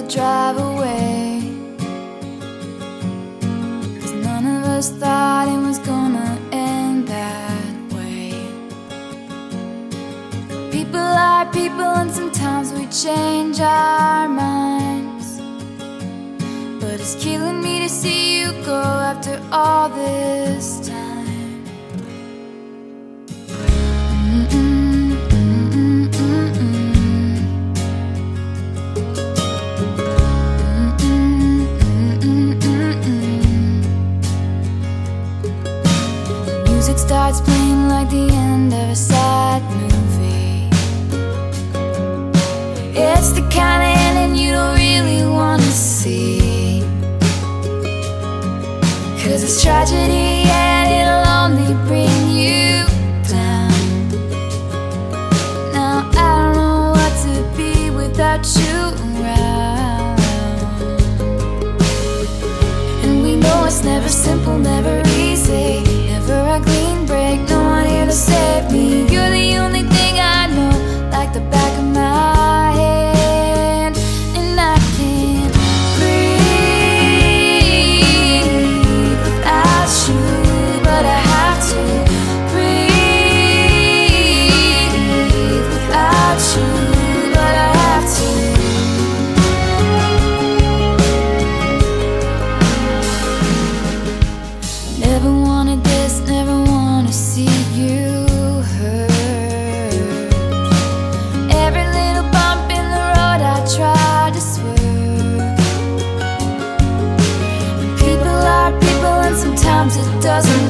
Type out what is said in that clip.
to drive away. Cause none of us thought it was gonna end that way. People are people, and sometimes we change our minds. But it's killing me to see you go after all this time. Starts playing like the end of a sad movie. It's the kind of ending you don't really want to see. Cause it's tragedy and it'll only bring you down. Now I don't know what to be without you around. And we know it's never simple, never easy. Never a it doesn't